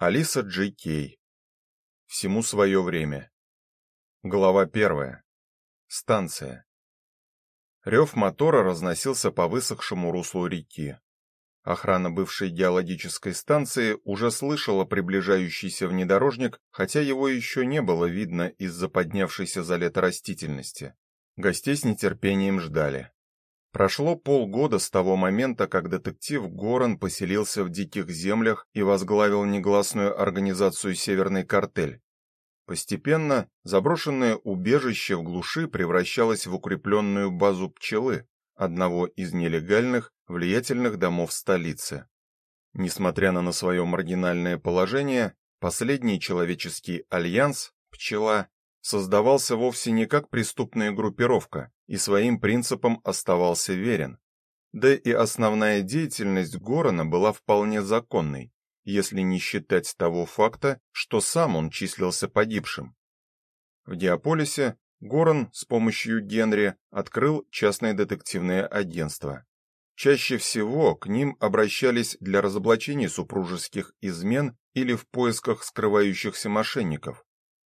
Алиса Джей Кей. Всему свое время. Глава первая. Станция. Рев мотора разносился по высохшему руслу реки. Охрана бывшей геологической станции уже слышала приближающийся внедорожник, хотя его еще не было видно из-за поднявшейся за лето растительности. Гостей с нетерпением ждали. Прошло полгода с того момента, как детектив Горан поселился в диких землях и возглавил негласную организацию Северный картель. Постепенно заброшенное убежище в глуши превращалось в укрепленную базу пчелы, одного из нелегальных влиятельных домов столицы. Несмотря на свое маргинальное положение, последний человеческий альянс пчела создавался вовсе не как преступная группировка и своим принципам оставался верен. Да и основная деятельность Горана была вполне законной, если не считать того факта, что сам он числился погибшим. В Диаполисе Горан с помощью Генри открыл частное детективное агентство. Чаще всего к ним обращались для разоблачения супружеских измен или в поисках скрывающихся мошенников.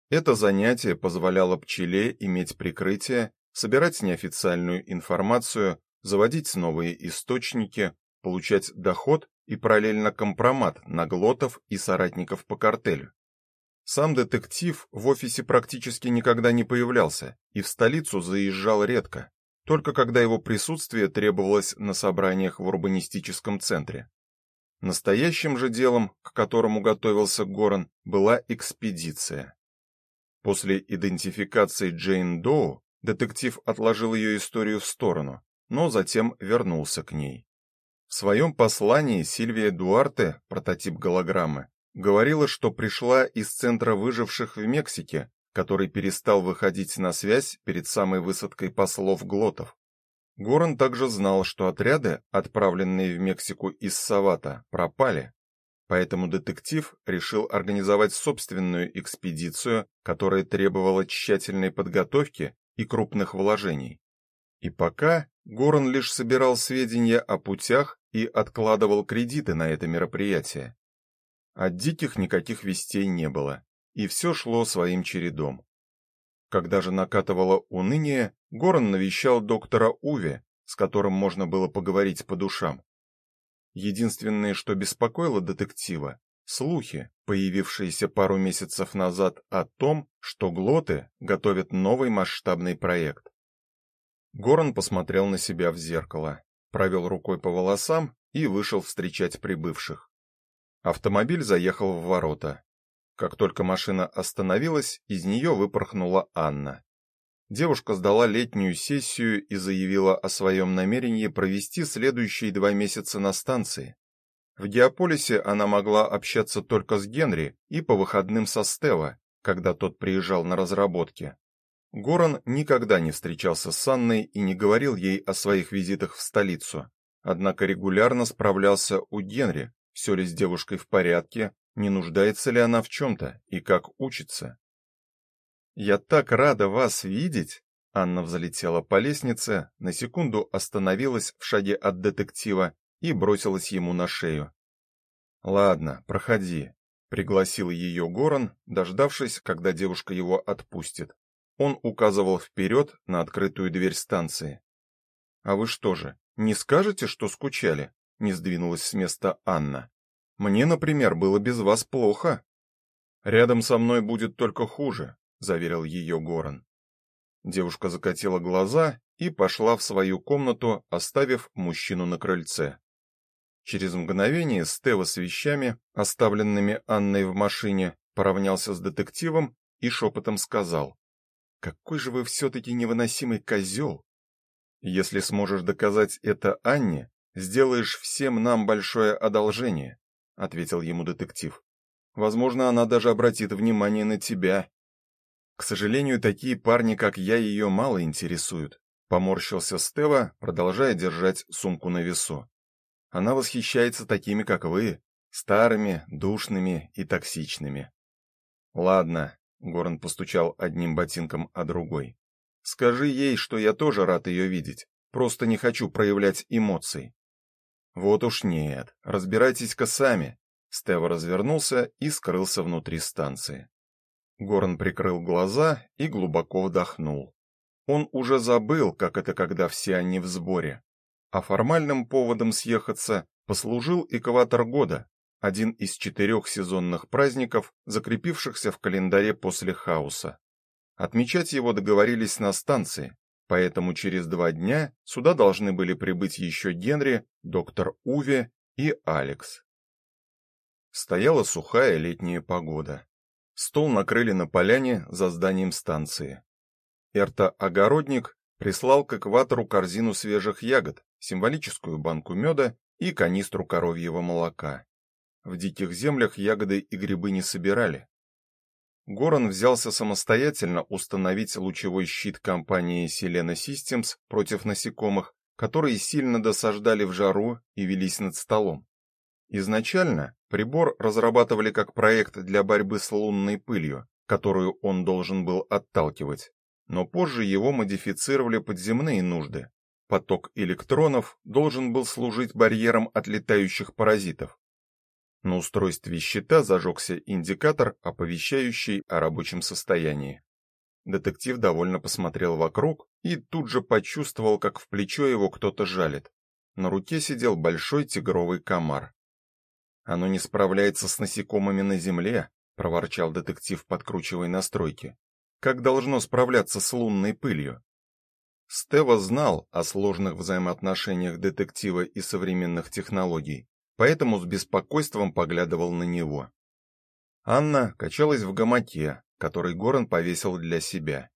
Это занятие позволяло пчеле иметь прикрытие, собирать неофициальную информацию, заводить новые источники, получать доход и параллельно компромат на глотов и соратников по картелю. Сам детектив в офисе практически никогда не появлялся и в столицу заезжал редко, только когда его присутствие требовалось на собраниях в урбанистическом центре. Настоящим же делом, к которому готовился Горан, была экспедиция. После идентификации Джейн Доу детектив отложил ее историю в сторону, но затем вернулся к ней. В своем послании Сильвия Дуарте, прототип голограммы, говорила, что пришла из центра выживших в Мексике, который перестал выходить на связь перед самой высадкой послов Глотов. Горан также знал, что отряды, отправленные в Мексику из Савата, пропали, Поэтому детектив решил организовать собственную экспедицию, которая требовала тщательной подготовки и крупных вложений. И пока Горан лишь собирал сведения о путях и откладывал кредиты на это мероприятие. От диких никаких вестей не было, и все шло своим чередом. Когда же накатывало уныние, Горан навещал доктора Уве, с которым можно было поговорить по душам. Единственное, что беспокоило детектива слухи, появившиеся пару месяцев назад о том, что глоты готовят новый масштабный проект. Горан посмотрел на себя в зеркало, провел рукой по волосам и вышел встречать прибывших. Автомобиль заехал в ворота. Как только машина остановилась, из нее выпорхнула Анна. Девушка сдала летнюю сессию и заявила о своем намерении провести следующие два месяца на станции. В Геополисе она могла общаться только с Генри и по выходным со Стева, когда тот приезжал на разработки. Горан никогда не встречался с Анной и не говорил ей о своих визитах в столицу. Однако регулярно справлялся у Генри, все ли с девушкой в порядке, не нуждается ли она в чем-то и как учится. Я так рада вас видеть. Анна взлетела по лестнице, на секунду остановилась в шаге от детектива и бросилась ему на шею. Ладно, проходи, пригласил ее Горан, дождавшись, когда девушка его отпустит. Он указывал вперед на открытую дверь станции. А вы что же, не скажете, что скучали? не сдвинулась с места Анна. Мне, например, было без вас плохо. Рядом со мной будет только хуже, заверил ее Горан. Девушка закатила глаза и пошла в свою комнату, оставив мужчину на крыльце. Через мгновение Стева с вещами, оставленными Анной в машине, поравнялся с детективом и шепотом сказал: "Какой же вы все таки невыносимый козел! Если сможешь доказать это Анне, сделаешь всем нам большое одолжение", ответил ему детектив. "Возможно, она даже обратит внимание на тебя к сожалению, такие парни, как я, ее мало интересуют, поморщился Стева, продолжая держать сумку на весу. Она восхищается такими, как вы, старыми, душными и токсичными. Ладно, Горн постучал одним ботинком о другой. Скажи ей, что я тоже рад ее видеть, просто не хочу проявлять эмоций. Вот уж нет, разбирайтесь-ка сами. Стева развернулся и скрылся внутри станции. Горн прикрыл глаза и глубоко вдохнул. Он уже забыл, как это, когда все они в сборе. А формальным поводом съехаться послужил экватор года, один из четырех сезонных праздников, закрепившихся в календаре после хаоса. Отмечать его договорились на станции, поэтому через два дня сюда должны были прибыть еще Генри, доктор Уве и Алекс. Стояла сухая летняя погода. Стол накрыли на поляне за зданием станции. Эрта-огородник прислал к экватору корзину свежих ягод, символическую банку меда и канистру коровьего молока. В диких землях ягоды и грибы не собирали. Горан взялся самостоятельно установить лучевой щит компании Selena Systems против насекомых, которые сильно досаждали в жару и велись над столом. Изначально прибор разрабатывали как проект для борьбы с лунной пылью, которую он должен был отталкивать, но позже его модифицировали под земные нужды. Поток электронов должен был служить барьером от летающих паразитов. На устройстве щита зажегся индикатор, оповещающий о рабочем состоянии. Детектив довольно посмотрел вокруг и тут же почувствовал, как в плечо его кто-то жалит. На руке сидел большой тигровый комар. Оно не справляется с насекомыми на земле, проворчал детектив, подкручивая настройки. Как должно справляться с лунной пылью? Стева знал о сложных взаимоотношениях детектива и современных технологий, поэтому с беспокойством поглядывал на него. Анна качалась в гамаке, который Горан повесил для себя.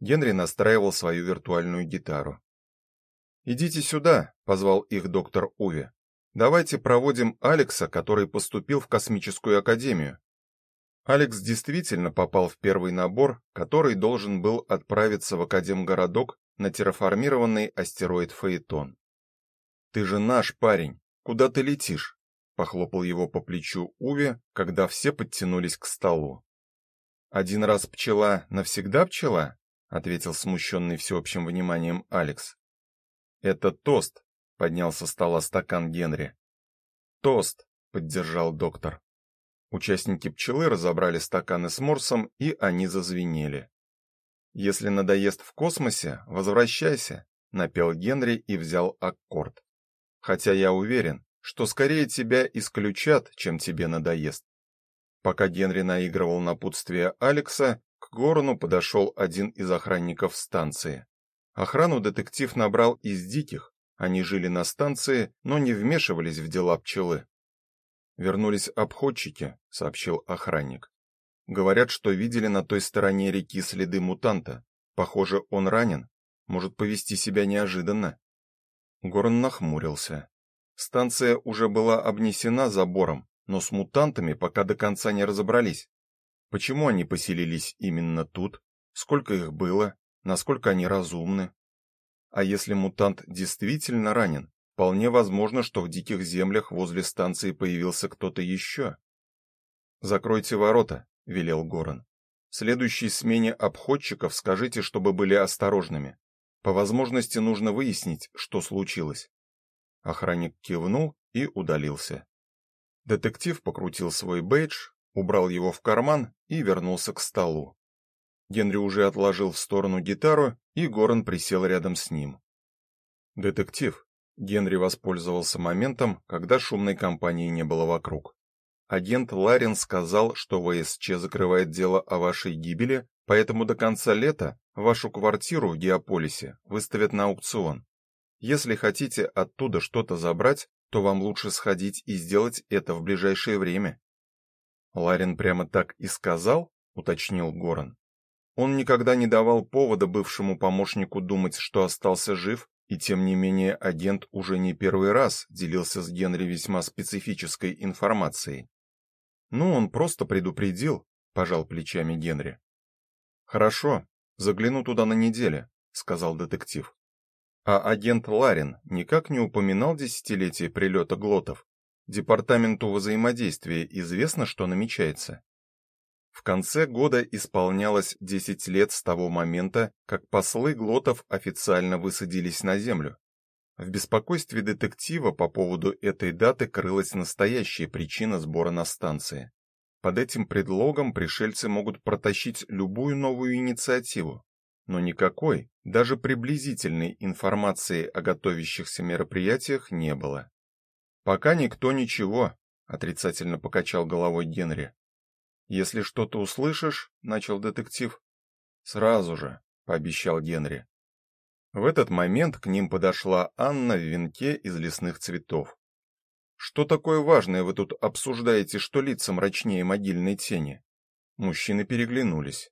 Генри настраивал свою виртуальную гитару. "Идите сюда", позвал их доктор Уве. Давайте проводим Алекса, который поступил в космическую академию. Алекс действительно попал в первый набор, который должен был отправиться в академгородок на терраформированный астероид Фаэтон. Ты же наш парень. Куда ты летишь? похлопал его по плечу Уве, когда все подтянулись к столу. Один раз пчела, навсегда пчела, ответил смущенный всеобщим вниманием Алекс. Это тост, поднял со стола стакан Генри. Тост, поддержал доктор. Участники пчелы разобрали стаканы с морсом, и они зазвенели. Если надоест в космосе, возвращайся, напел Генри и взял аккорд. Хотя я уверен, что скорее тебя исключат, чем тебе надоест. Пока Генри наигрывал напутствие Алекса, к Горону подошел один из охранников станции. Охрану детектив набрал из диких, они жили на станции, но не вмешивались в дела пчелы. Вернулись обходчики, сообщил охранник. Говорят, что видели на той стороне реки следы мутанта. Похоже, он ранен, может повести себя неожиданно. Горн нахмурился. Станция уже была обнесена забором, но с мутантами пока до конца не разобрались. Почему они поселились именно тут? Сколько их было? Насколько они разумны? А если мутант действительно ранен, вполне возможно, что в диких землях возле станции появился кто-то еще. Закройте ворота, велел Горан. В следующей смене обходчиков скажите, чтобы были осторожными. По возможности нужно выяснить, что случилось. Охранник кивнул и удалился. Детектив покрутил свой бейдж, убрал его в карман и вернулся к столу. Генри уже отложил в сторону гитару, и Горан присел рядом с ним. Детектив. Генри воспользовался моментом, когда шумной компании не было вокруг. Агент Ларин сказал, что ВСЧ закрывает дело о вашей гибели, поэтому до конца лета вашу квартиру в Геополисе выставят на аукцион. Если хотите оттуда что-то забрать, то вам лучше сходить и сделать это в ближайшее время. Ларин прямо так и сказал, уточнил Горан. Он никогда не давал повода бывшему помощнику думать, что остался жив, и тем не менее агент уже не первый раз делился с Генри весьма специфической информацией. Ну, он просто предупредил, пожал плечами Генри. Хорошо, загляну туда на неделе, сказал детектив. А агент Ларин никак не упоминал десятилетие прилета глотов. Департаменту взаимодействия известно, что намечается. В конце года исполнялось 10 лет с того момента, как послы глотов официально высадились на землю. В беспокойстве детектива по поводу этой даты крылась настоящая причина сбора на станции. Под этим предлогом пришельцы могут протащить любую новую инициативу, но никакой, даже приблизительной информации о готовящихся мероприятиях не было. Пока никто ничего, отрицательно покачал головой Генри. Если что-то услышишь, начал детектив. Сразу же, пообещал Генри. В этот момент к ним подошла Анна в венке из лесных цветов. Что такое важное вы тут обсуждаете, что лица мрачнее могильной тени? Мужчины переглянулись.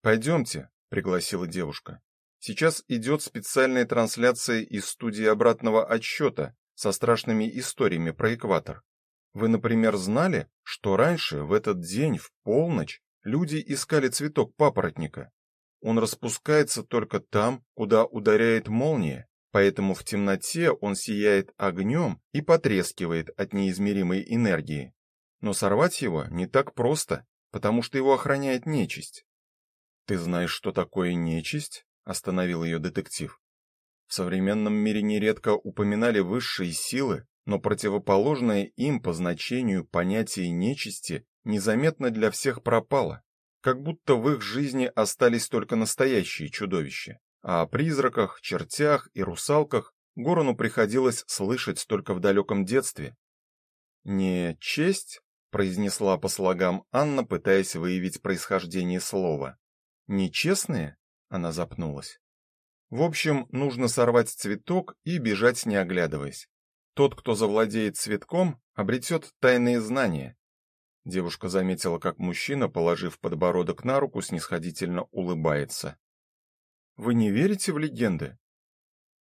«Пойдемте», — пригласила девушка. Сейчас идет специальная трансляция из студии обратного отсчета со страшными историями про экватор. Вы, например, знали, что раньше в этот день в полночь люди искали цветок папоротника? Он распускается только там, куда ударяет молния, поэтому в темноте он сияет огнем и потрескивает от неизмеримой энергии. Но сорвать его не так просто, потому что его охраняет нечисть. Ты знаешь, что такое нечисть? остановил ее детектив. В современном мире нередко упоминали высшие силы, но противоположное им по значению понятие нечисти незаметно для всех пропало как будто в их жизни остались только настоящие чудовища, а о призраках, чертях и русалках Горону приходилось слышать только в далеком детстве. «Не честь?» — произнесла по слогам Анна, пытаясь выявить происхождение слова. «Нечестные?» — она запнулась. «В общем, нужно сорвать цветок и бежать, не оглядываясь. Тот, кто завладеет цветком, обретет тайные знания, Девушка заметила, как мужчина, положив подбородок на руку, снисходительно улыбается. Вы не верите в легенды?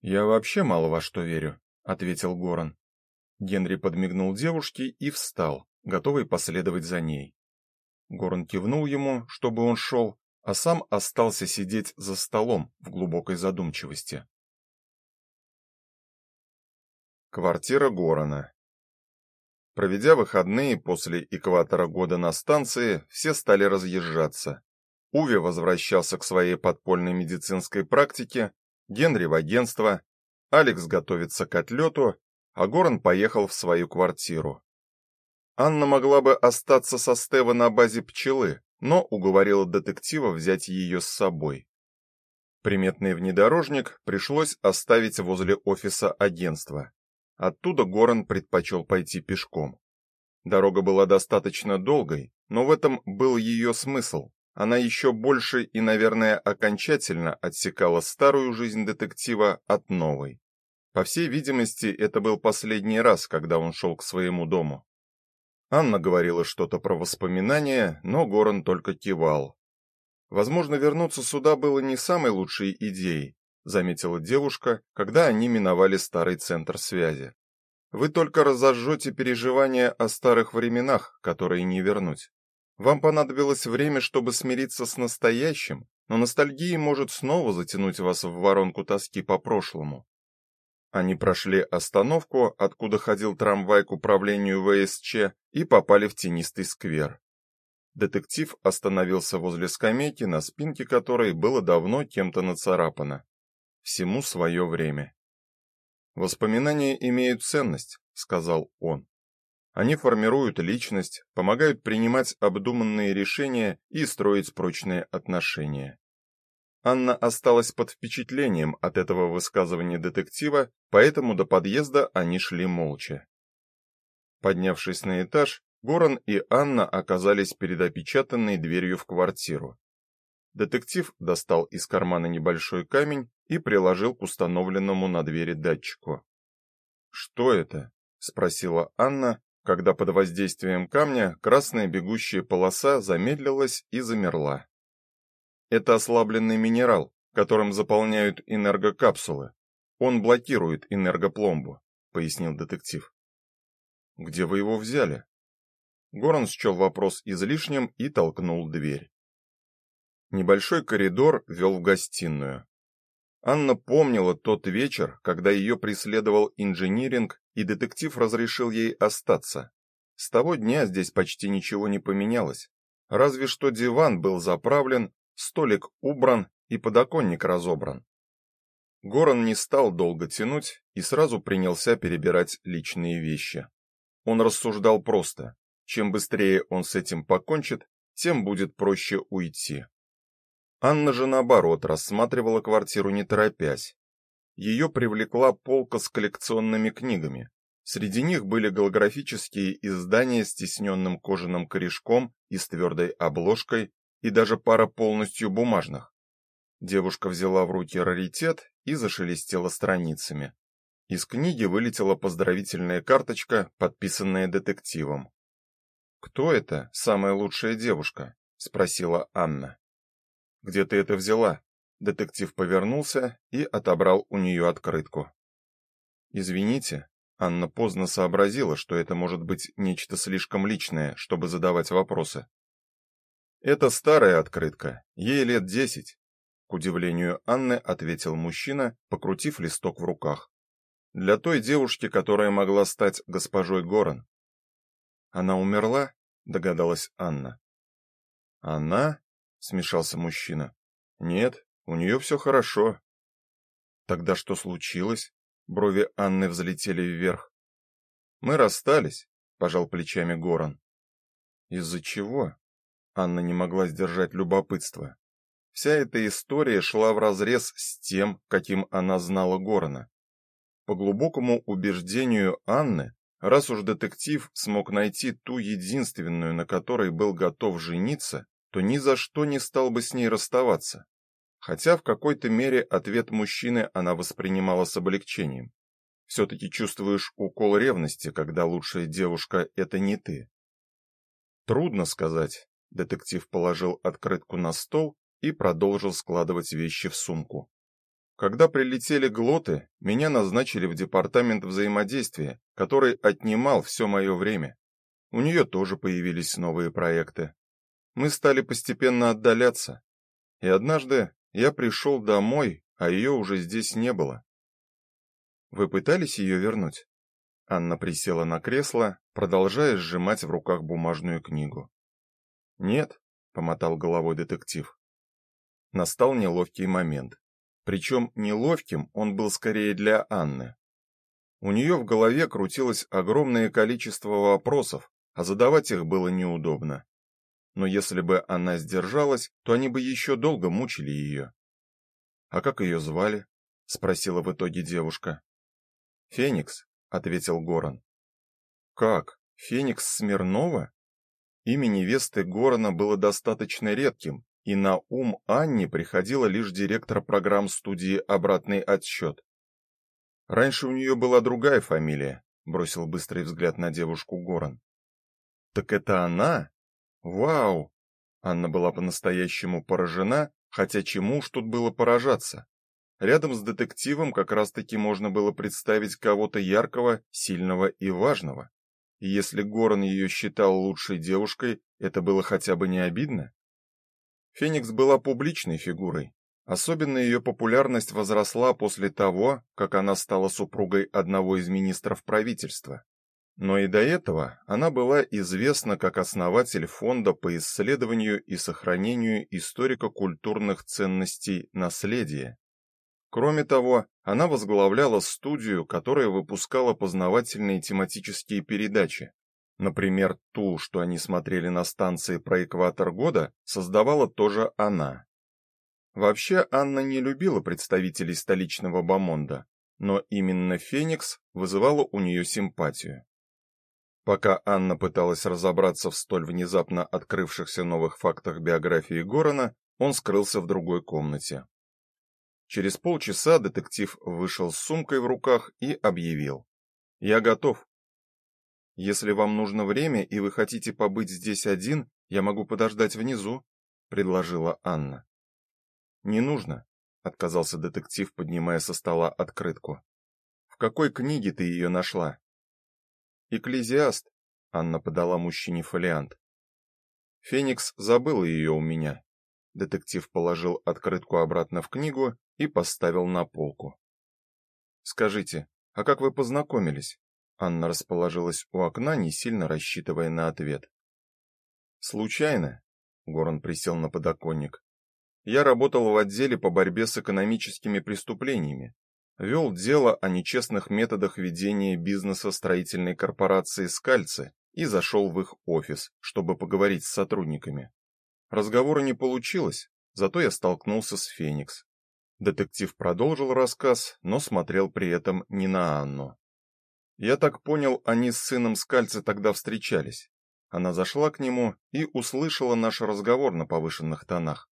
Я вообще мало во что верю, ответил Горан. Генри подмигнул девушке и встал, готовый последовать за ней. Горан кивнул ему, чтобы он шел, а сам остался сидеть за столом в глубокой задумчивости. Квартира Горана. Проведя выходные после экватора года на станции, все стали разъезжаться. Уви возвращался к своей подпольной медицинской практике, Генри в агентство, Алекс готовится к отлету, а Горан поехал в свою квартиру. Анна могла бы остаться со Стева на базе пчелы, но уговорила детектива взять ее с собой. Приметный внедорожник пришлось оставить возле офиса агентства. Оттуда Горан предпочел пойти пешком. Дорога была достаточно долгой, но в этом был ее смысл. Она еще больше и, наверное, окончательно отсекала старую жизнь детектива от новой. По всей видимости, это был последний раз, когда он шел к своему дому. Анна говорила что-то про воспоминания, но Горан только кивал. Возможно, вернуться сюда было не самой лучшей идеей, заметила девушка, когда они миновали старый центр связи. Вы только разожжете переживания о старых временах, которые не вернуть. Вам понадобилось время, чтобы смириться с настоящим, но ностальгия может снова затянуть вас в воронку тоски по прошлому. Они прошли остановку, откуда ходил трамвай к управлению ВСЧ, и попали в тенистый сквер. Детектив остановился возле скамейки, на спинке которой было давно кем-то нацарапано всему свое время. Воспоминания имеют ценность, сказал он. Они формируют личность, помогают принимать обдуманные решения и строить прочные отношения. Анна осталась под впечатлением от этого высказывания детектива, поэтому до подъезда они шли молча. Поднявшись на этаж, Горан и Анна оказались перед опечатанной дверью в квартиру. Детектив достал из кармана небольшой камень и приложил к установленному на двери датчику. "Что это?" спросила Анна, когда под воздействием камня красная бегущая полоса замедлилась и замерла. Это ослабленный минерал, которым заполняют энергокапсулы. Он блокирует энергопломбу, пояснил детектив. Где вы его взяли? Горан счел вопрос излишним и толкнул дверь. Небольшой коридор вел в гостиную. Анна помнила тот вечер, когда ее преследовал инжиниринг, и детектив разрешил ей остаться. С того дня здесь почти ничего не поменялось. Разве что диван был заправлен, столик убран и подоконник разобран. Горан не стал долго тянуть и сразу принялся перебирать личные вещи. Он рассуждал просто: чем быстрее он с этим покончит, тем будет проще уйти. Анна же наоборот рассматривала квартиру не торопясь. Ее привлекла полка с коллекционными книгами. Среди них были голографические издания с тисненным кожаным корешком и с твердой обложкой, и даже пара полностью бумажных. Девушка взяла в руки раритет и зашелестела страницами. Из книги вылетела поздравительная карточка, подписанная детективом. Кто это, самая лучшая девушка? спросила Анна. Где ты это взяла? Детектив повернулся и отобрал у нее открытку. Извините, Анна поздно сообразила, что это может быть нечто слишком личное, чтобы задавать вопросы. Это старая открытка, ей лет десять. К удивлению Анны ответил мужчина, покрутив листок в руках. Для той девушки, которая могла стать госпожой Горан. Она умерла, догадалась Анна. Она? Смешался мужчина. Нет, у нее все хорошо. Тогда что случилось? Брови Анны взлетели вверх. Мы расстались, пожал плечами Горан. Из-за чего? Анна не могла сдержать любопытство. Вся эта история шла вразрез с тем, каким она знала Горана. По глубокому убеждению Анны, раз уж детектив смог найти ту единственную, на которой был готов жениться, то ни за что не стал бы с ней расставаться. Хотя в какой-то мере ответ мужчины она воспринимала с облегчением. все таки чувствуешь укол ревности, когда лучшая девушка это не ты. Трудно сказать. Детектив положил открытку на стол и продолжил складывать вещи в сумку. Когда прилетели глоты, меня назначили в департамент взаимодействия, который отнимал все мое время. У нее тоже появились новые проекты. Мы стали постепенно отдаляться. И однажды я пришел домой, а ее уже здесь не было. Вы пытались ее вернуть? Анна присела на кресло, продолжая сжимать в руках бумажную книгу. Нет, помотал головой детектив. Настал неловкий момент. Причем неловким он был скорее для Анны. У нее в голове крутилось огромное количество вопросов, а задавать их было неудобно. Но если бы она сдержалась, то они бы еще долго мучили ее. А как ее звали? спросила в итоге девушка. Феникс, ответил Горан. Как? Феникс Смирнова? Имя невесты Горана было достаточно редким, и на ум Анне приходила лишь директор программ студии Обратный отсчет». Раньше у нее была другая фамилия, бросил быстрый взгляд на девушку Горан. Так это она? Вау. Анна была по-настоящему поражена, хотя чему ж тут было поражаться? Рядом с детективом как раз-таки можно было представить кого-то яркого, сильного и важного. И если Горан ее считал лучшей девушкой, это было хотя бы не обидно. Феникс была публичной фигурой. Особенно ее популярность возросла после того, как она стала супругой одного из министров правительства. Но и до этого она была известна как основатель фонда по исследованию и сохранению историко-культурных ценностей наследия. Кроме того, она возглавляла студию, которая выпускала познавательные тематические передачи, Например, ту, что они смотрели на станции про экватор года, создавала тоже она. Вообще Анна не любила представителей столичного бомонда, но именно Феникс вызывала у нее симпатию. Пока Анна пыталась разобраться в столь внезапно открывшихся новых фактах биографии Горана, он скрылся в другой комнате. Через полчаса детектив вышел с сумкой в руках и объявил: "Я готов. Если вам нужно время и вы хотите побыть здесь один, я могу подождать внизу, предложила Анна. Не нужно, отказался детектив, поднимая со стола открытку. В какой книге ты ее нашла? Экклезиаст, Анна подала мужчине фолиант. Феникс забыл ее у меня. Детектив положил открытку обратно в книгу и поставил на полку. Скажите, а как вы познакомились? Анна расположилась у окна, не сильно рассчитывая на ответ. Случайно, Горан присел на подоконник. я работал в отделе по борьбе с экономическими преступлениями, вел дело о нечестных методах ведения бизнеса строительной корпорации Скальцы и зашел в их офис, чтобы поговорить с сотрудниками. Разговора не получилось, зато я столкнулся с Феникс. Детектив продолжил рассказ, но смотрел при этом не на Анну. Я так понял, они с сыном Скальцы тогда встречались. Она зашла к нему и услышала наш разговор на повышенных тонах.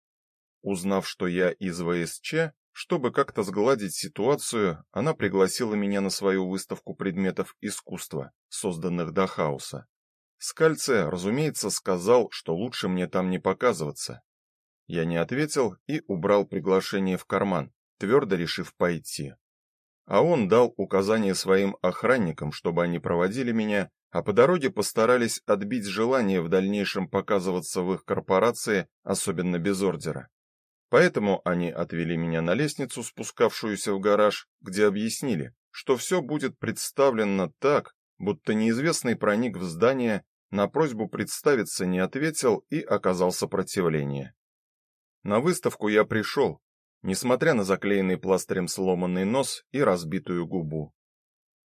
Узнав, что я из ВСЧ, чтобы как-то сгладить ситуацию, она пригласила меня на свою выставку предметов искусства, созданных до хаоса. Скальце, разумеется, сказал, что лучше мне там не показываться. Я не ответил и убрал приглашение в карман, твердо решив пойти. А он дал указание своим охранникам, чтобы они проводили меня, а по дороге постарались отбить желание в дальнейшем показываться в их корпорации, особенно без ордера. Поэтому они отвели меня на лестницу, спускавшуюся в гараж, где объяснили, что все будет представлено так, будто неизвестный проник в здание на просьбу представиться не ответил и оказал сопротивление. На выставку я пришел, несмотря на заклеенный пластырем сломанный нос и разбитую губу.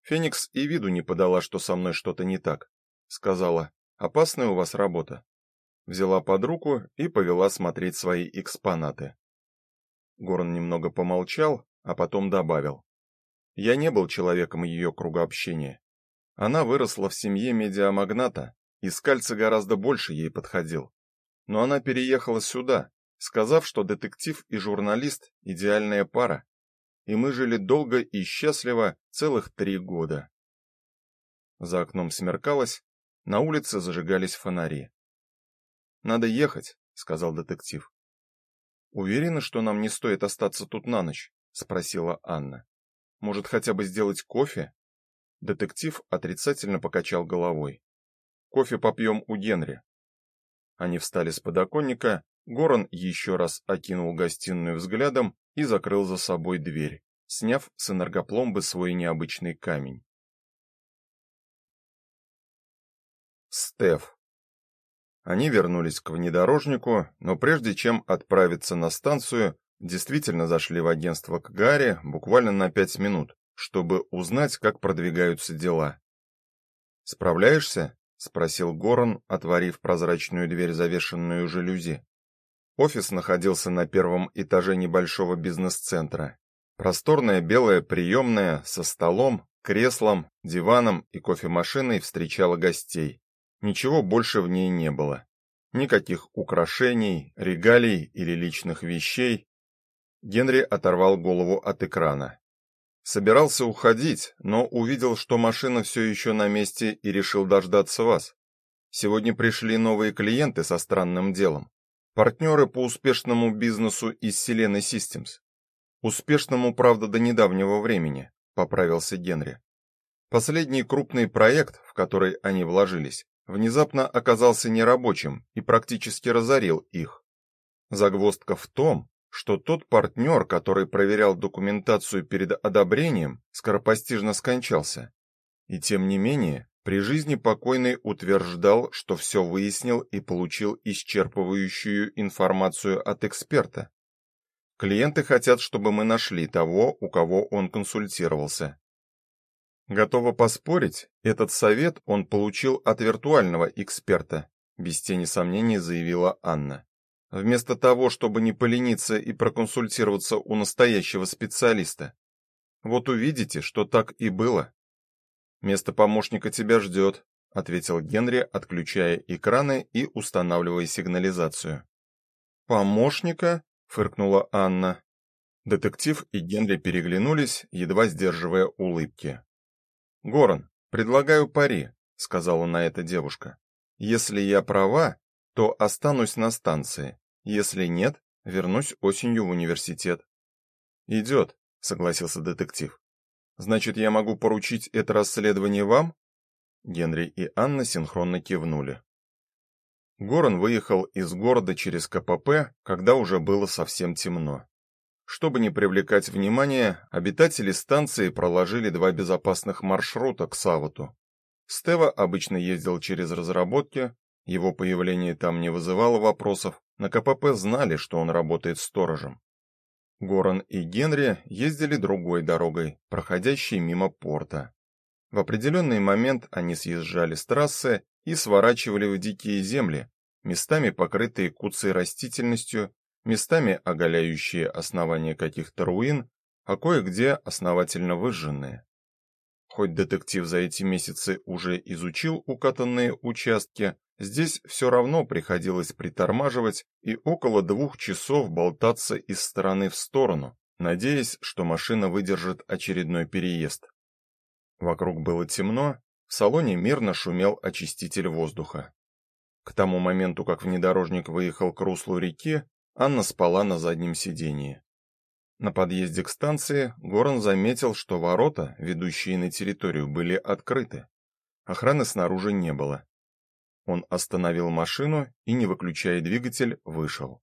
Феникс и виду не подала, что со мной что-то не так. Сказала: "Опасная у вас работа". Взяла под руку и повела смотреть свои экспонаты. Горн немного помолчал, а потом добавил: "Я не был человеком ее круга общения. Она выросла в семье медиамагната, и Скальцы гораздо больше ей подходил. Но она переехала сюда, сказав, что детектив и журналист идеальная пара. И мы жили долго и счастливо целых три года. За окном смеркалось, на улице зажигались фонари. Надо ехать, сказал детектив. Уверена, что нам не стоит остаться тут на ночь, спросила Анна. Может, хотя бы сделать кофе? Детектив отрицательно покачал головой. Кофе попьем у Генри. Они встали с подоконника, Горан еще раз окинул гостиную взглядом и закрыл за собой дверь, сняв с энергопломбы свой необычный камень. Стеф. Они вернулись к внедорожнику, но прежде чем отправиться на станцию, действительно зашли в агентство к Гарри буквально на пять минут, чтобы узнать, как продвигаются дела. Справляешься? спросил Горан, отворив прозрачную дверь, завешенную жалюзи. Офис находился на первом этаже небольшого бизнес-центра. Просторная белая приемная со столом, креслом, диваном и кофемашиной встречала гостей. Ничего больше в ней не было. Никаких украшений, регалий или личных вещей. Генри оторвал голову от экрана. Собирался уходить, но увидел, что машина все еще на месте и решил дождаться вас. Сегодня пришли новые клиенты со странным делом. Партнеры по успешному бизнесу из Selena Systems. Успешному, правда, до недавнего времени, поправился Генри. Последний крупный проект, в который они вложились, внезапно оказался нерабочим и практически разорил их. Загвоздка в том, что тот партнер, который проверял документацию перед одобрением, скоропостижно скончался. И тем не менее, при жизни покойный утверждал, что все выяснил и получил исчерпывающую информацию от эксперта. Клиенты хотят, чтобы мы нашли того, у кого он консультировался. Готова поспорить, этот совет он получил от виртуального эксперта, без тени сомнений заявила Анна вместо того, чтобы не полениться и проконсультироваться у настоящего специалиста. Вот увидите, что так и было. Место помощника тебя ждет», — ответил Генри, отключая экраны и устанавливая сигнализацию. Помощника? фыркнула Анна. Детектив и Генри переглянулись, едва сдерживая улыбки. Горан, предлагаю пари, сказала на это девушка. Если я права, то останусь на станции. Если нет, вернусь осенью в университет. «Идет», — согласился детектив. Значит, я могу поручить это расследование вам? Генри и Анна синхронно кивнули. Горан выехал из города через КПП, когда уже было совсем темно. Чтобы не привлекать внимания, обитатели станции проложили два безопасных маршрута к Савуту. Стева обычно ездил через разработки, его появление там не вызывало вопросов, На КПП знали, что он работает сторожем. Горан и Генри ездили другой дорогой, проходящей мимо порта. В определенный момент они съезжали с трассы и сворачивали в дикие земли, местами покрытые куцей растительностью, местами оголяющие основания каких-то руин, а кое-где основательно выжженные. Хоть детектив за эти месяцы уже изучил укатанные участки, здесь все равно приходилось притормаживать и около двух часов болтаться из стороны в сторону, надеясь, что машина выдержит очередной переезд. Вокруг было темно, в салоне мирно шумел очиститель воздуха. К тому моменту, как внедорожник выехал к руслу реки, Анна спала на заднем сидении. На подъезде к станции Горан заметил, что ворота, ведущие на территорию, были открыты. Охраны снаружи не было. Он остановил машину и, не выключая двигатель, вышел.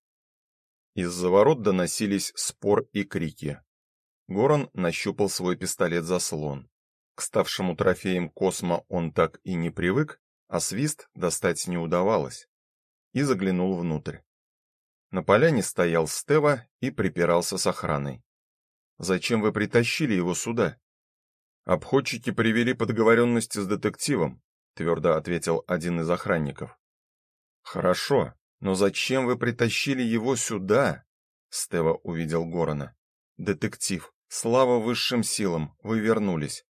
Из-за ворот доносились спор и крики. Горан нащупал свой пистолет-заслон. К ставшему трофеем Космо он так и не привык, а свист достать не удавалось. И заглянул внутрь. На поляне стоял Стева и припирался с охраной. Зачем вы притащили его сюда? Обходчики привели по договоренности с детективом, твердо ответил один из охранников. Хорошо, но зачем вы притащили его сюда? Стева увидел Горана. Детектив, слава высшим силам, вы вернулись.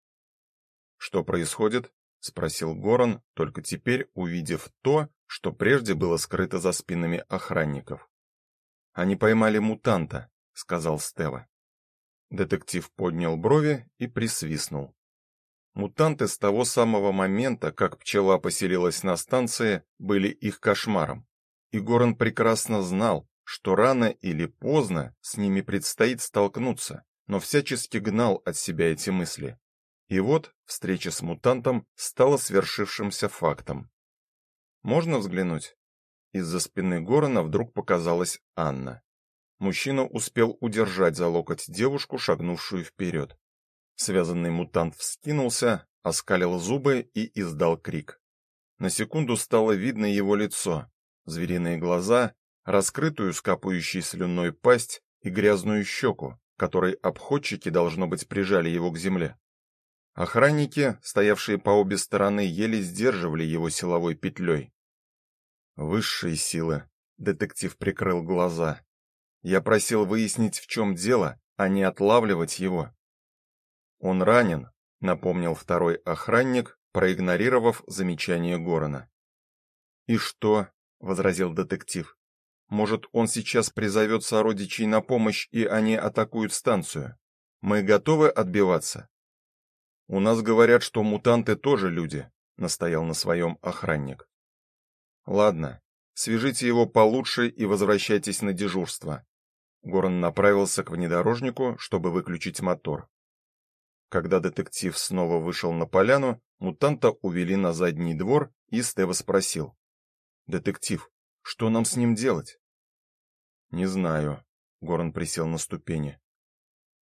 Что происходит? спросил Горан, только теперь увидев то, что прежде было скрыто за спинами охранников. Они поймали мутанта, сказал Стева. Детектив поднял брови и присвистнул. Мутанты с того самого момента, как пчела поселилась на станции, были их кошмаром. И Горан прекрасно знал, что рано или поздно с ними предстоит столкнуться, но всячески гнал от себя эти мысли. И вот встреча с мутантом стала свершившимся фактом. Можно взглянуть? Из-за спины Горана вдруг показалась Анна. Мужчина успел удержать за локоть девушку, шагнувшую вперед. Связанный мутант вскинулся, оскалил зубы и издал крик. На секунду стало видно его лицо, звериные глаза, раскрытую скапающей слюной пасть и грязную щеку, которой обходчики должно быть прижали его к земле. Охранники, стоявшие по обе стороны, еле сдерживали его силовой петлей. Высшие силы. Детектив прикрыл глаза. Я просил выяснить, в чем дело, а не отлавливать его. Он ранен, напомнил второй охранник, проигнорировав замечание Горана. И что? возразил детектив. Может, он сейчас призовет сородичей на помощь, и они атакуют станцию? Мы готовы отбиваться. У нас говорят, что мутанты тоже люди, настоял на своем охранник. Ладно, свяжите его получше и возвращайтесь на дежурство. Горан направился к внедорожнику, чтобы выключить мотор. Когда детектив снова вышел на поляну, мутанта увели на задний двор, и Стева спросил: "Детектив, что нам с ним делать?" "Не знаю", Горан присел на ступени.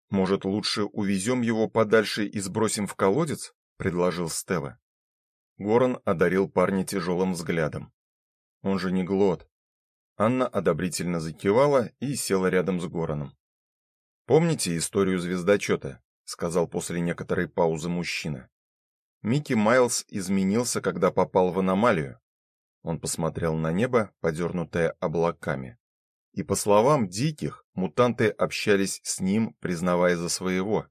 "Может, лучше увезем его подальше и сбросим в колодец?" предложил Стева. Горан одарил парня тяжелым взглядом. Он же не глот. Анна одобрительно закивала и села рядом с Гораном. Помните историю звездочета?» — сказал после некоторой паузы мужчина. Микки Майлз изменился, когда попал в аномалию. Он посмотрел на небо, подернутое облаками. И по словам диких, мутанты общались с ним, признавая за своего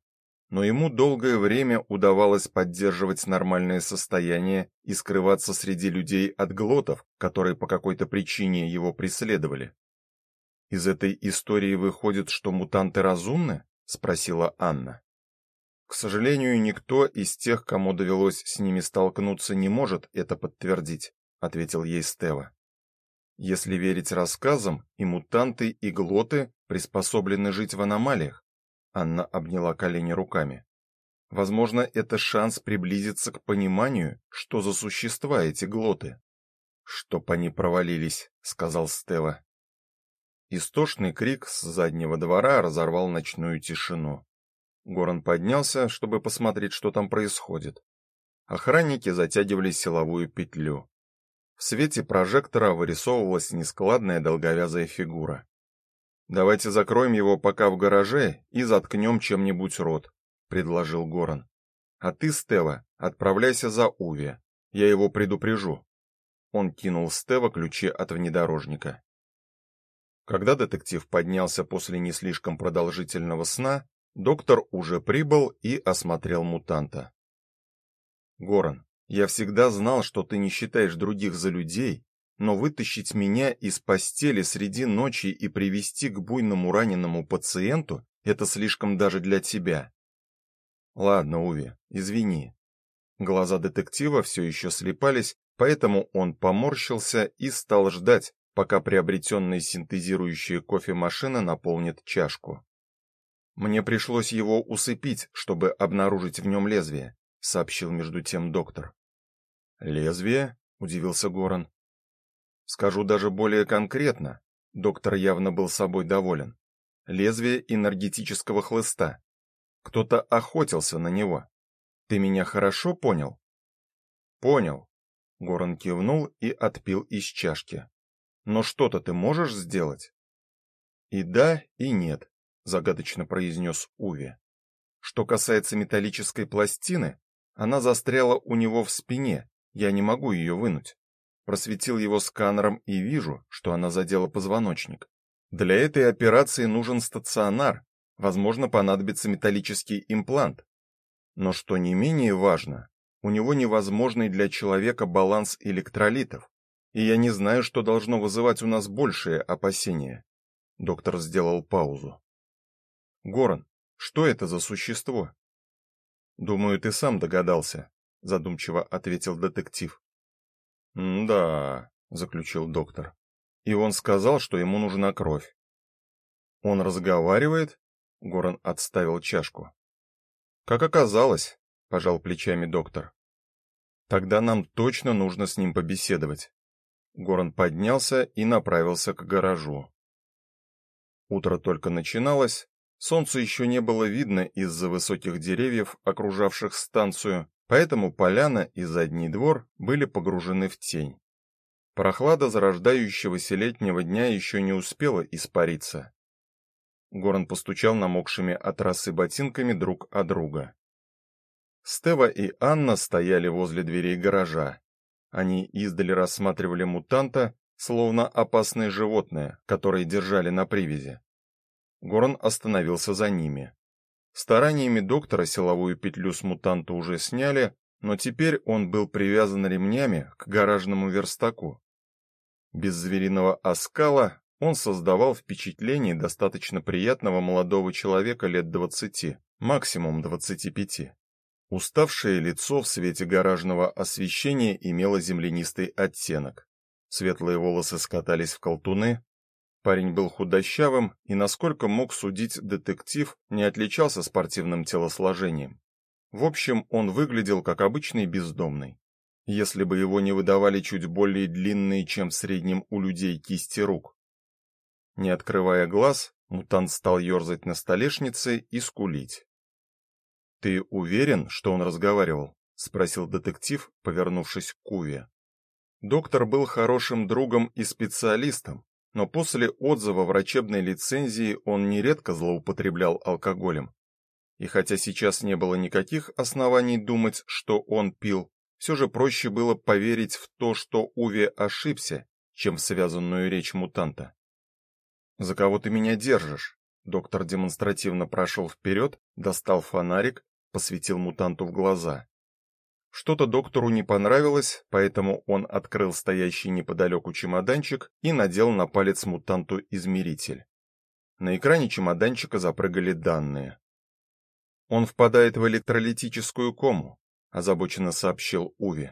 но ему долгое время удавалось поддерживать нормальное состояние и скрываться среди людей от глотов, которые по какой-то причине его преследовали. Из этой истории выходит, что мутанты разумны? спросила Анна. К сожалению, никто из тех, кому довелось с ними столкнуться, не может это подтвердить, ответил ей Стева. Если верить рассказам, и мутанты, и глоты приспособлены жить в аномалиях, Анна обняла колени руками. Возможно, это шанс приблизиться к пониманию, что за существа эти глоты. Чтоб они провалились, сказал Стева. Истошный крик с заднего двора разорвал ночную тишину. Горан поднялся, чтобы посмотреть, что там происходит. Охранники затягивали силовую петлю. В свете прожектора вырисовывалась нескладная долговязая фигура. Давайте закроем его пока в гараже и заткнем чем-нибудь рот, предложил Горан. А ты, Стева, отправляйся за Уви. Я его предупрежу. Он кинул Стева ключи от внедорожника. Когда детектив поднялся после не слишком продолжительного сна, доктор уже прибыл и осмотрел мутанта. Горан, я всегда знал, что ты не считаешь других за людей но вытащить меня из постели среди ночи и привести к буйному раненому пациенту это слишком даже для тебя. Ладно, Уви, извини. Глаза детектива все еще слепались, поэтому он поморщился и стал ждать, пока приобретенная синтезирующая кофемашина наполнит чашку. Мне пришлось его усыпить, чтобы обнаружить в нем лезвие, сообщил между тем доктор. Лезвие? удивился Горан. Скажу даже более конкретно. Доктор явно был собой доволен. Лезвие энергетического хлыста. Кто-то охотился на него. Ты меня хорошо понял? Понял. Горан кивнул и отпил из чашки. Но что-то ты можешь сделать? И да, и нет, загадочно произнес Уви. Что касается металлической пластины, она застряла у него в спине. Я не могу ее вынуть просветил его сканером и вижу, что она задела позвоночник. Для этой операции нужен стационар, возможно, понадобится металлический имплант. Но что не менее важно, у него невозможный для человека баланс электролитов, и я не знаю, что должно вызывать у нас большие опасения. Доктор сделал паузу. Горан, что это за существо? Думаю, ты сам догадался, задумчиво ответил детектив. «Да», — заключил доктор. «И он сказал, что ему нужна кровь». «Он разговаривает?» — Горан отставил чашку. «Как оказалось», — пожал плечами доктор. «Тогда нам точно нужно с ним побеседовать». Горан поднялся и направился к гаражу. Утро только начиналось, солнца еще не было видно из-за высоких деревьев, окружавших станцию, Поэтому поляна и задний двор были погружены в тень. Прохлада зарождающегося летнего дня еще не успела испариться. Горан постучал намокшими от росы ботинками друг о друга. Стева и Анна стояли возле дверей гаража. Они издали рассматривали мутанта, словно опасное животное, которое держали на привязи. Горан остановился за ними. Стараниями доктора силовую петлю с мутанта уже сняли, но теперь он был привязан ремнями к гаражному верстаку. Без звериного оскала он создавал впечатление достаточно приятного молодого человека лет двадцати, максимум двадцати пяти. Уставшее лицо в свете гаражного освещения имело землянистый оттенок. Светлые волосы скатались в колтуны, Парень был худощавым и, насколько мог судить детектив, не отличался спортивным телосложением. В общем, он выглядел как обычный бездомный. Если бы его не выдавали чуть более длинные, чем в среднем у людей кисти рук. Не открывая глаз, мутант стал ерзать на столешнице и скулить. Ты уверен, что он разговаривал? спросил детектив, повернувшись к Куве. Доктор был хорошим другом и специалистом, но после отзыва врачебной лицензии он нередко злоупотреблял алкоголем. И хотя сейчас не было никаких оснований думать, что он пил, все же проще было поверить в то, что Уви ошибся, чем в связанную речь мутанта. «За кого ты меня держишь?» Доктор демонстративно прошел вперед, достал фонарик, посветил мутанту в глаза. Что-то доктору не понравилось, поэтому он открыл стоящий неподалеку чемоданчик и надел на палец мутанту измеритель. На экране чемоданчика запрыгали данные. Он впадает в электролитическую кому, озабоченно сообщил Уви.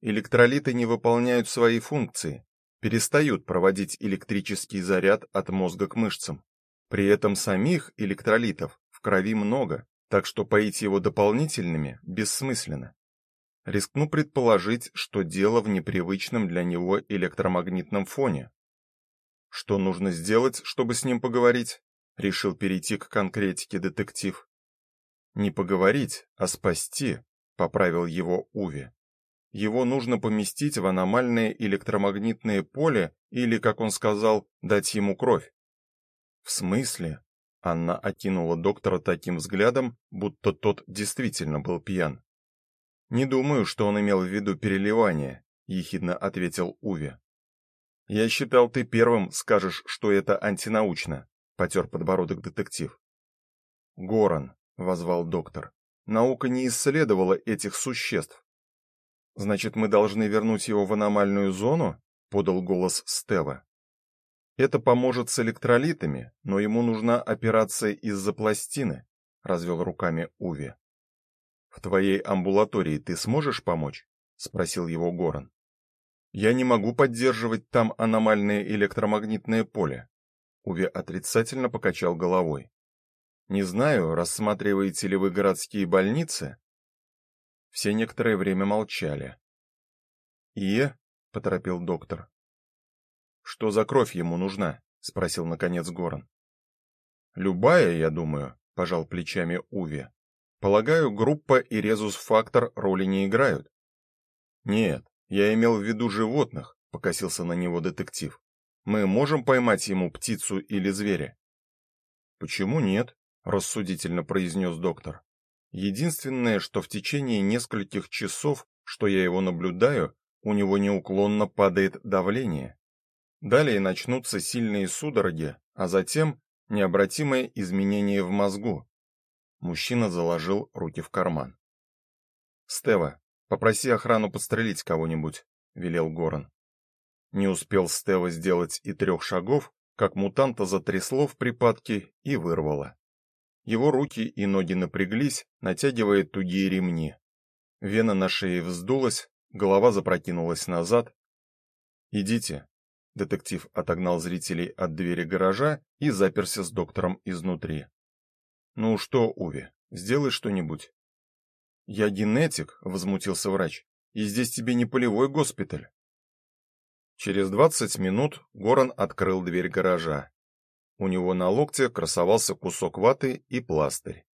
Электролиты не выполняют свои функции, перестают проводить электрический заряд от мозга к мышцам. При этом самих электролитов в крови много, так что поить его дополнительными бессмысленно. Рискну предположить, что дело в непривычном для него электромагнитном фоне. Что нужно сделать, чтобы с ним поговорить? Решил перейти к конкретике детектив. Не поговорить, а спасти, поправил его Уви. его нужно поместить в аномальное электромагнитное поле или, как он сказал, дать ему кровь. В смысле? Анна окинула доктора таким взглядом, будто тот действительно был пьян. Не думаю, что он имел в виду переливание, ехидно ответил Уве. Я считал, ты первым скажешь, что это антинаучно, потер подбородок детектив. Горан, возвал доктор. Наука не исследовала этих существ. Значит, мы должны вернуть его в аномальную зону? подал голос Стева. Это поможет с электролитами, но ему нужна операция из-за пластины, развел руками Уви. В твоей амбулатории ты сможешь помочь? спросил его Горан. Я не могу поддерживать там аномальное электромагнитное поле. Уви отрицательно покачал головой. Не знаю, рассматриваете ли вы городские больницы, все некоторое время молчали. "И?" поторопил доктор. "Что за кровь ему нужна?" спросил наконец Горан. "Любая, я думаю", пожал плечами Уви. "Полагаю, группа и резус-фактор роли не играют". "Нет, я имел в виду животных", покосился на него детектив. "Мы можем поймать ему птицу или зверя?" "Почему нет?" рассудительно произнес доктор. Единственное, что в течение нескольких часов, что я его наблюдаю, у него неуклонно падает давление. Далее начнутся сильные судороги, а затем необратимое изменение в мозгу. Мужчина заложил руки в карман. Стева, попроси охрану подстрелить кого-нибудь, велел Горан. Не успел Стева сделать и трех шагов, как мутанта затрясло в припадке и вырвало. Его руки и ноги напряглись, натягивая тугие ремни. Вена на шее вздулась, голова запрокинулась назад. "Идите". Детектив отогнал зрителей от двери гаража и заперся с доктором изнутри. "Ну что, Уви, сделай что-нибудь". "Я генетик", возмутился врач. "И здесь тебе не полевой госпиталь". Через двадцать минут Горан открыл дверь гаража. У него на локте красовался кусок ваты и пластырь.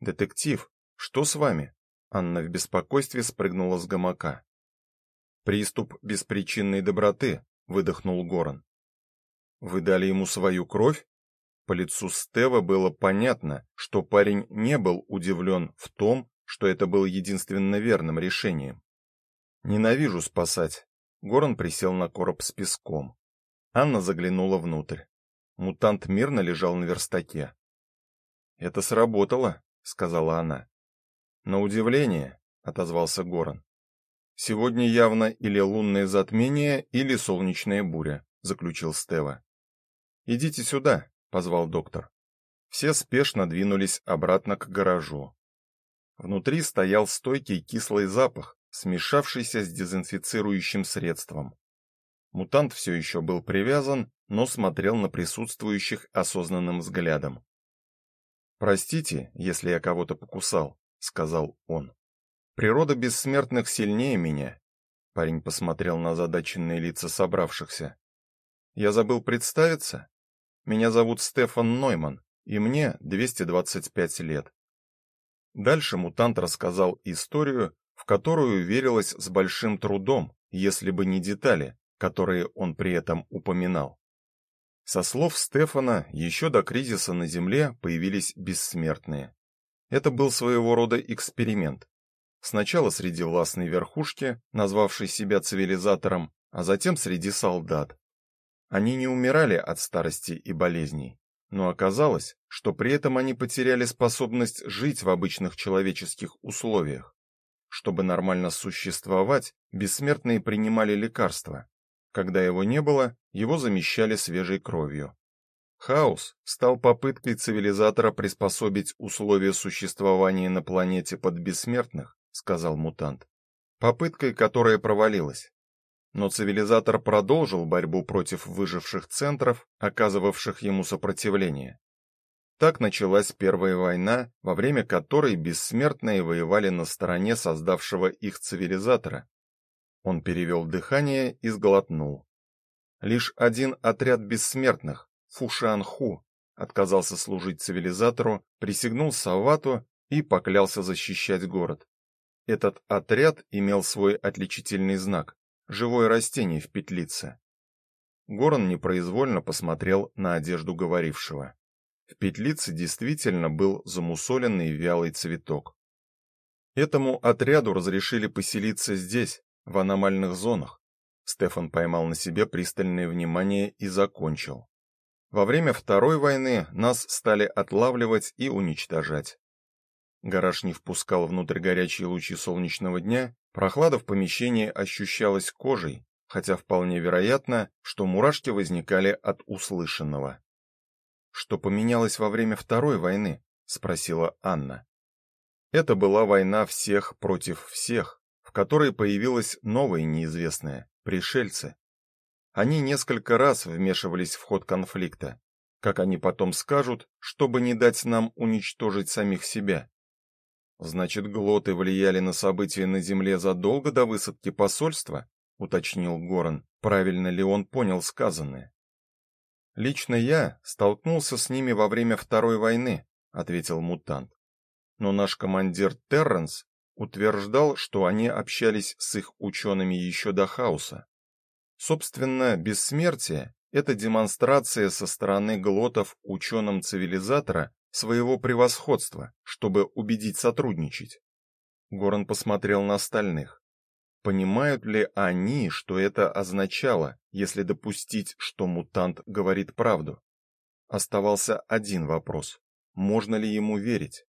Детектив, что с вами? Анна в беспокойстве спрыгнула с гамака. Приступ беспричинной доброты, выдохнул Горан. Вы дали ему свою кровь? По лицу Стева было понятно, что парень не был удивлен в том, что это было единственно верным решением. Ненавижу спасать. Горан присел на короб с песком. Анна заглянула внутрь. Мутант мирно лежал на верстаке. Это сработало, сказала она. На удивление, отозвался Горан. Сегодня явно или лунное затмение, или солнечная буря, заключил Стева. Идите сюда, позвал доктор. Все спешно двинулись обратно к гаражу. Внутри стоял стойкий кислый запах, смешавшийся с дезинфицирующим средством. Мутант все еще был привязан, но смотрел на присутствующих осознанным взглядом. Простите, если я кого-то покусал, сказал он. Природа бессмертных сильнее меня. Парень посмотрел на задаченные лица собравшихся. Я забыл представиться. Меня зовут Стефан Нойман, и мне 225 лет. Дальше мутант рассказал историю, в которую верилось с большим трудом, если бы не детали, которые он при этом упоминал. Со слов Стефана, еще до кризиса на Земле появились бессмертные. Это был своего рода эксперимент. Сначала среди властной верхушки, назвавшей себя цивилизатором, а затем среди солдат. Они не умирали от старости и болезней, но оказалось, что при этом они потеряли способность жить в обычных человеческих условиях. Чтобы нормально существовать, бессмертные принимали лекарства, когда его не было, его замещали свежей кровью. Хаос стал попыткой цивилизатора приспособить условия существования на планете под бессмертных, сказал мутант. Попыткой, которая провалилась. Но цивилизатор продолжил борьбу против выживших центров, оказывавших ему сопротивление. Так началась Первая война, во время которой бессмертные воевали на стороне создавшего их цивилизатора, он перевел дыхание и сглотнул. Лишь один отряд бессмертных, Фушанху, отказался служить цивилизатору, присягнул Савату и поклялся защищать город. Этот отряд имел свой отличительный знак живое растение в петлице. Горан непроизвольно посмотрел на одежду говорившего. В петлице действительно был замусоленный вялый цветок. Этому отряду разрешили поселиться здесь, в аномальных зонах. Стефан поймал на себе пристальное внимание и закончил. Во время Второй войны нас стали отлавливать и уничтожать. Гараж не впускал внутрь горячие лучи солнечного дня, прохлада в помещении ощущалась кожей, хотя вполне вероятно, что мурашки возникали от услышанного. Что поменялось во время Второй войны? спросила Анна. Это была война всех против всех, в которой появилось новое неизвестное пришельцы. Они несколько раз вмешивались в ход конфликта, как они потом скажут, чтобы не дать нам уничтожить самих себя. Значит, глоты влияли на события на земле задолго до высадки посольства, уточнил Горан. Правильно ли он понял сказанное? Лично я столкнулся с ними во время Второй войны, ответил мутант. Но наш командир Терренс утверждал, что они общались с их учеными еще до хаоса. Собственно, бессмертие это демонстрация со стороны глотов ученым цивилизатора своего превосходства, чтобы убедить сотрудничать. Горан посмотрел на остальных. Понимают ли они, что это означало, если допустить, что мутант говорит правду? Оставался один вопрос: можно ли ему верить?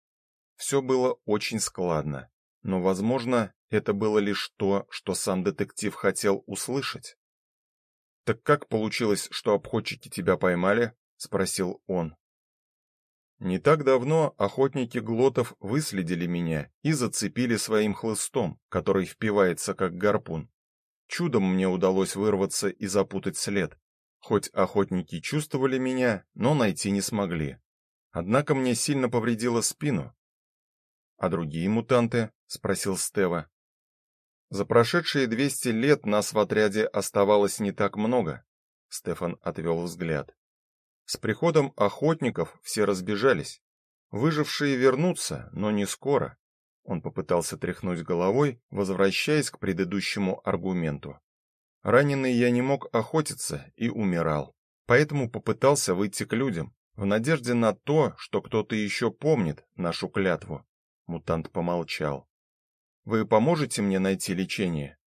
Все было очень складно, но, возможно, это было лишь то, что сам детектив хотел услышать. Так как получилось, что обходчики тебя поймали? спросил он. Не так давно охотники глотов выследили меня и зацепили своим хлыстом, который впивается как гарпун. Чудом мне удалось вырваться и запутать след. Хоть охотники чувствовали меня, но найти не смогли. Однако мне сильно повредило спину. А другие мутанты, спросил Стева. За прошедшие 200 лет нас в отряде оставалось не так много. Стефан отвел взгляд. С приходом охотников все разбежались. Выжившие вернутся, но не скоро. Он попытался тряхнуть головой, возвращаясь к предыдущему аргументу. Раненый я не мог охотиться и умирал, поэтому попытался выйти к людям, в надежде на то, что кто-то еще помнит нашу клятву. Мутант помолчал. Вы поможете мне найти лечение?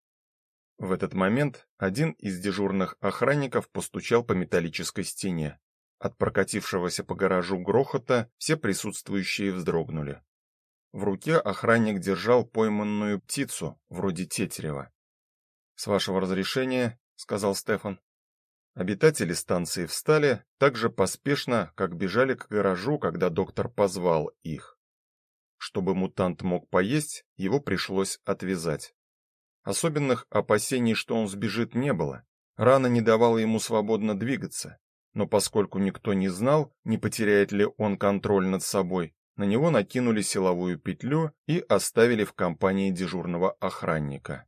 В этот момент один из дежурных охранников постучал по металлической стене. От прокатившегося по гаражу грохота все присутствующие вздрогнули. В руке охранник держал пойманную птицу, вроде тетерева. "С вашего разрешения", сказал Стефан. Обитатели станции встали так же поспешно, как бежали к гаражу, когда доктор позвал их. Чтобы мутант мог поесть, его пришлось отвязать. Особенных опасений, что он сбежит, не было. Рана не давала ему свободно двигаться, но поскольку никто не знал, не потеряет ли он контроль над собой, на него накинули силовую петлю и оставили в компании дежурного охранника.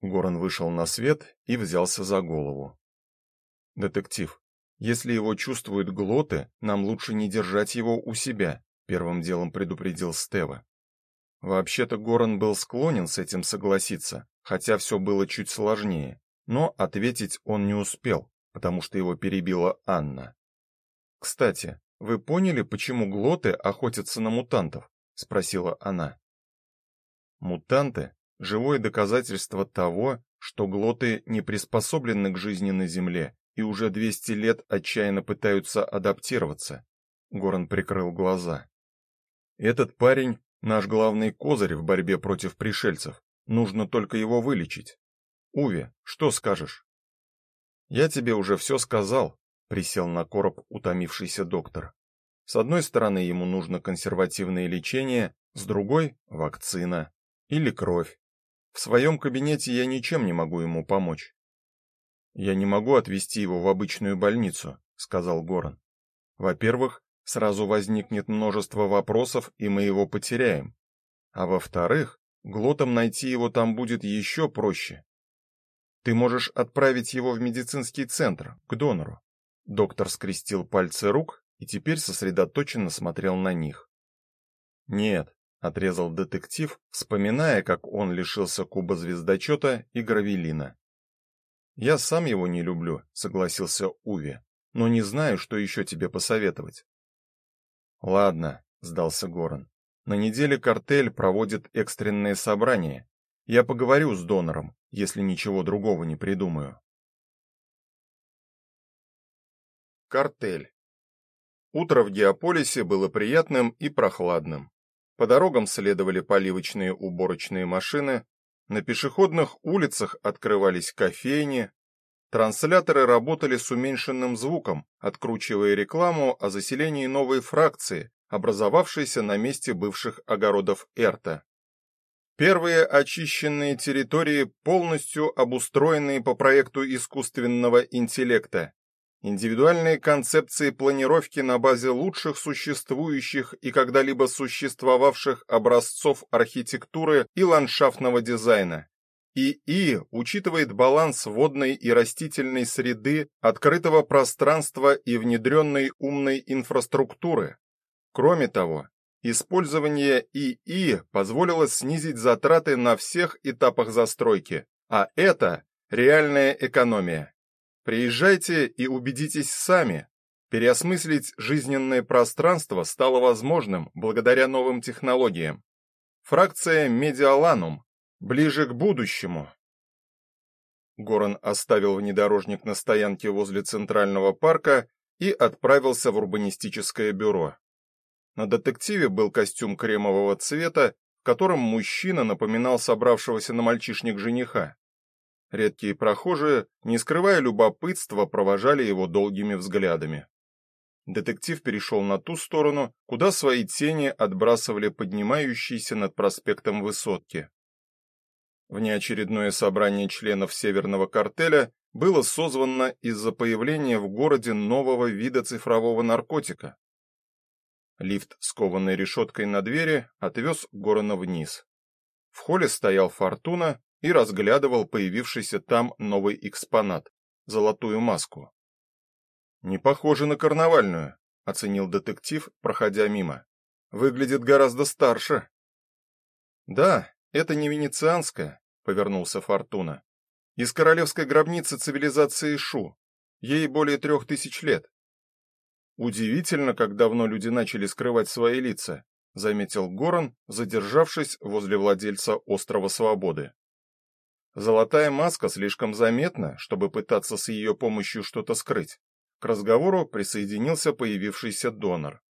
Горан вышел на свет и взялся за голову. Детектив, если его чувствуют глоты, нам лучше не держать его у себя, первым делом предупредил Стева. Вообще-то Горан был склонен с этим согласиться, хотя все было чуть сложнее, но ответить он не успел потому что его перебила Анна. Кстати, вы поняли, почему глоты охотятся на мутантов? спросила она. Мутанты живое доказательство того, что глоты не приспособлены к жизни на земле и уже 200 лет отчаянно пытаются адаптироваться. Горан прикрыл глаза. Этот парень наш главный козырь в борьбе против пришельцев. Нужно только его вылечить. Уве, что скажешь? Я тебе уже все сказал, присел на короб утомившийся доктор. С одной стороны, ему нужно консервативное лечение, с другой вакцина или кровь. В своем кабинете я ничем не могу ему помочь. Я не могу отвезти его в обычную больницу, сказал Горан. Во-первых, сразу возникнет множество вопросов, и мы его потеряем. А во-вторых, глотом найти его там будет еще проще. Ты можешь отправить его в медицинский центр, к донору. Доктор скрестил пальцы рук и теперь сосредоточенно смотрел на них. Нет, отрезал детектив, вспоминая, как он лишился куба звездочета и гравелина. Я сам его не люблю, согласился Уви, но не знаю, что еще тебе посоветовать. Ладно, сдался Горан. На неделе картель проводит экстренные собрания. Я поговорю с донором, если ничего другого не придумаю. Картель. Утро в Геополисе было приятным и прохладным. По дорогам следовали поливочные уборочные машины, на пешеходных улицах открывались кофейни, трансляторы работали с уменьшенным звуком, откручивая рекламу о заселении новой фракции, образовавшейся на месте бывших огородов Эрта. Первые очищенные территории, полностью обустроенные по проекту искусственного интеллекта, Индивидуальные концепции планировки на базе лучших существующих и когда-либо существовавших образцов архитектуры и ландшафтного дизайна. ИИ учитывает баланс водной и растительной среды, открытого пространства и внедренной умной инфраструктуры. Кроме того, использование ИИ позволило снизить затраты на всех этапах застройки, а это реальная экономия. Приезжайте и убедитесь сами. Переосмыслить жизненное пространство стало возможным благодаря новым технологиям. Фракция Медиаланум ближе к будущему. Горан оставил внедорожник на стоянке возле Центрального парка и отправился в урбанистическое бюро. На детективе был костюм кремового цвета, в котором мужчина напоминал собравшегося на мальчишник жениха. Редкие прохожие, не скрывая любопытства, провожали его долгими взглядами. Детектив перешел на ту сторону, куда свои тени отбрасывали поднимающиеся над проспектом высотки. Внеочередное собрание членов Северного картеля было созвано из-за появления в городе нового вида цифрового наркотика. Лифт, скованный решеткой на двери, отвез Горана вниз. В холле стоял Фортуна и разглядывал появившийся там новый экспонат золотую маску. Не похоже на карнавальную, оценил детектив, проходя мимо. Выглядит гораздо старше. Да, это не венецианская, повернулся Фортуна. Из королевской гробницы цивилизации Шу. Ей более трех тысяч лет. Удивительно, как давно люди начали скрывать свои лица, заметил Горан, задержавшись возле владельца острова Свободы. Золотая маска слишком заметна, чтобы пытаться с ее помощью что-то скрыть. К разговору присоединился появившийся донор.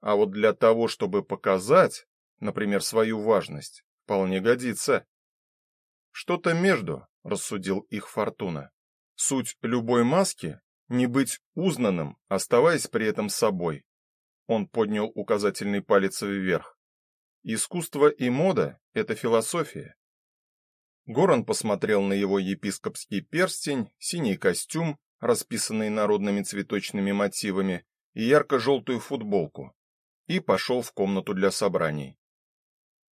А вот для того, чтобы показать, например, свою важность, вполне годится. Что-то между, рассудил их Фортуна. Суть любой маски не быть узнанным, оставаясь при этом собой. Он поднял указательный палец вверх. Искусство и мода это философия. Горан посмотрел на его епископский перстень, синий костюм, расписанный народными цветочными мотивами, и ярко-желтую футболку, и пошел в комнату для собраний.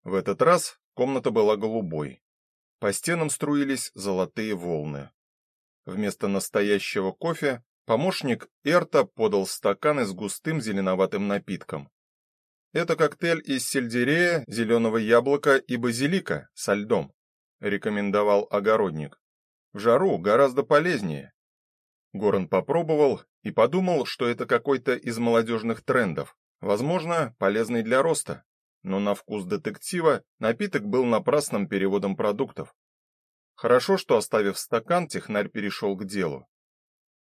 В этот раз комната была голубой. По стенам струились золотые волны. Вместо настоящего кофе помощник Эрта подал стаканы с густым зеленоватым напитком. Это коктейль из сельдерея, зеленого яблока и базилика со льдом рекомендовал огородник. В жару гораздо полезнее. Горан попробовал и подумал, что это какой-то из молодежных трендов, возможно, полезный для роста. Но на вкус детектива напиток был напрасным переводом продуктов. Хорошо, что оставив стакан, технарь перешел к делу.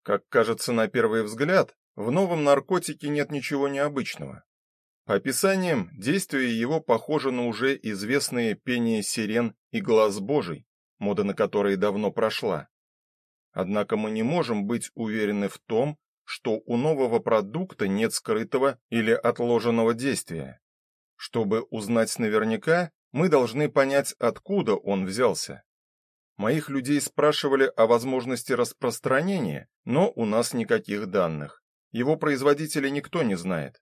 Как кажется на первый взгляд, в новом наркотике нет ничего необычного. По описаниям, действие его похоже на уже известные пение сирен и глаз Божий, мода на которые давно прошла. Однако мы не можем быть уверены в том, что у нового продукта нет скрытого или отложенного действия. Чтобы узнать наверняка, мы должны понять, откуда он взялся. Моих людей спрашивали о возможности распространения, но у нас никаких данных. Его производителя никто не знает.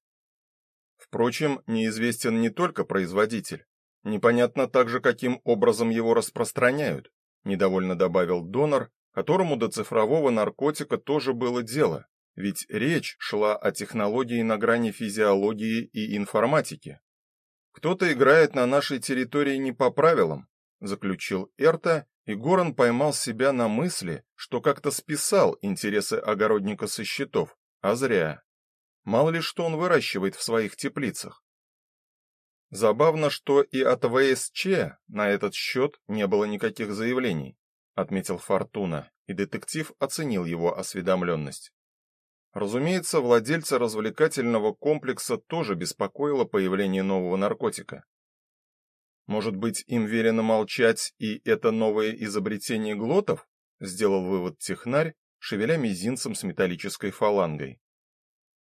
Впрочем, неизвестен не только производитель. Непонятно также, каким образом его распространяют, недовольно добавил донор, которому до цифрового наркотика тоже было дело, ведь речь шла о технологии на грани физиологии и информатики. Кто-то играет на нашей территории не по правилам, заключил Эрта, и Горан поймал себя на мысли, что как-то списал интересы огородника со счетов, а зря. Мало ли что он выращивает в своих теплицах. Забавно, что и от ВСЧ на этот счет не было никаких заявлений, отметил Фортуна, и детектив оценил его осведомленность. Разумеется, владельца развлекательного комплекса тоже беспокоило появление нового наркотика. Может быть, им велено молчать, и это новое изобретение глотов? Сделал вывод технарь, шевеля мизинцем с металлической фалангой.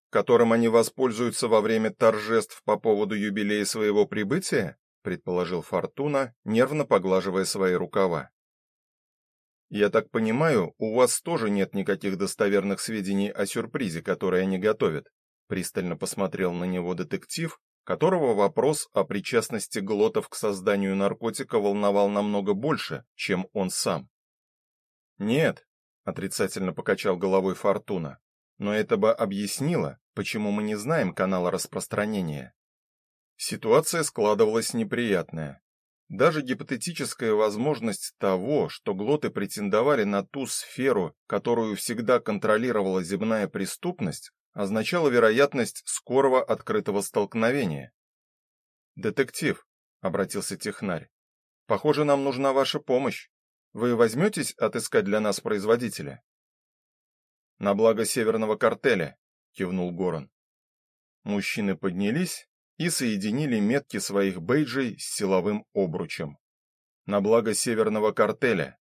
Которым они воспользуются во время торжеств по поводу юбилея своего прибытия, предположил Фортуна, нервно поглаживая свои рукава. Я так понимаю, у вас тоже нет никаких достоверных сведений о сюрпризе, который они готовят, пристально посмотрел на него детектив, которого вопрос о причастности глотов к созданию наркотика волновал намного больше, чем он сам. Нет, отрицательно покачал головой Фортуна. Но это бы объяснило, почему мы не знаем канала распространения. Ситуация складывалась неприятная. Даже гипотетическая возможность того, что глоты претендовали на ту сферу, которую всегда контролировала земная преступность, означало вероятность скорого открытого столкновения. «Детектив», — обратился технарь, — «похоже, нам нужна ваша помощь. Вы возьметесь отыскать для нас производителя?» «На благо северного картеля», — кивнул Горан. Мужчины поднялись и соединили метки своих бейджей с силовым обручем. «На благо северного картеля»,